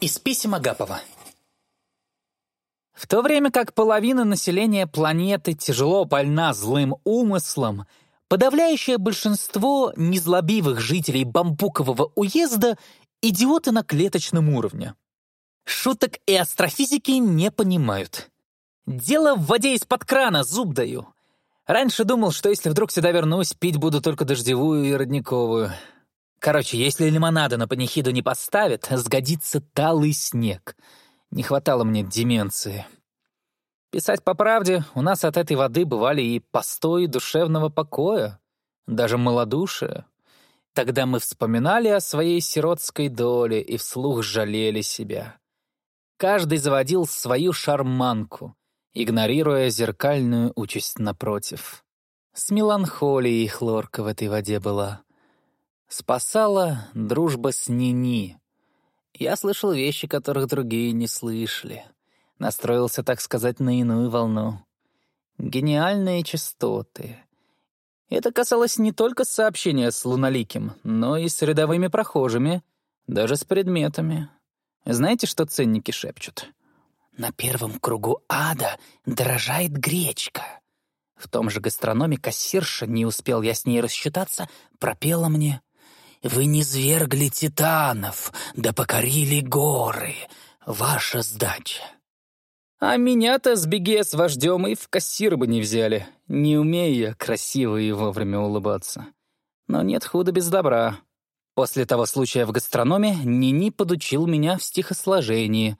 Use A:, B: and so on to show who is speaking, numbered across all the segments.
A: Из писем Агапова.
B: В то время как половина населения планеты тяжело больна злым умыслом, подавляющее большинство незлобивых жителей бамбукового уезда — идиоты на клеточном уровне. Шуток и астрофизики не понимают. Дело в воде из-под крана, зуб даю. Раньше думал, что если вдруг сюда вернусь, пить буду только дождевую и родниковую. Короче, если лимонада на панихиду не поставят, сгодится талый снег. Не хватало мне деменции. Писать по правде, у нас от этой воды бывали и постои душевного покоя, даже малодушия. Тогда мы вспоминали о своей сиротской доле и вслух жалели себя. Каждый заводил свою шарманку, игнорируя зеркальную участь напротив. С меланхолией хлорка в этой воде была. Спасала дружба с Нини. Я слышал вещи, которых другие не слышали. Настроился, так сказать, на иную волну. Гениальные частоты. Это касалось не только сообщения с Луналиким, но и с рядовыми прохожими, даже с предметами. Знаете, что ценники шепчут? «На первом кругу ада дрожает гречка». В том же гастрономе кассирша, не успел я с ней рассчитаться, пропела мне вы не свергли титанов, да покорили горы. Ваша сдача». А меня-то с беге с вождем и в кассир бы не взяли, не умея я красиво и вовремя улыбаться. Но нет худа без добра. После того случая в гастрономе Нини подучил меня в стихосложении.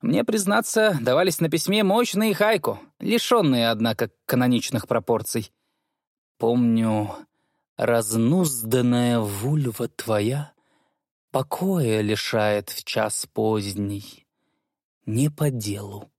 B: Мне, признаться, давались на письме мощные хайку, лишенные, однако, каноничных пропорций. Помню, разнузданная вульва твоя покоя лишает в час поздний, не по делу.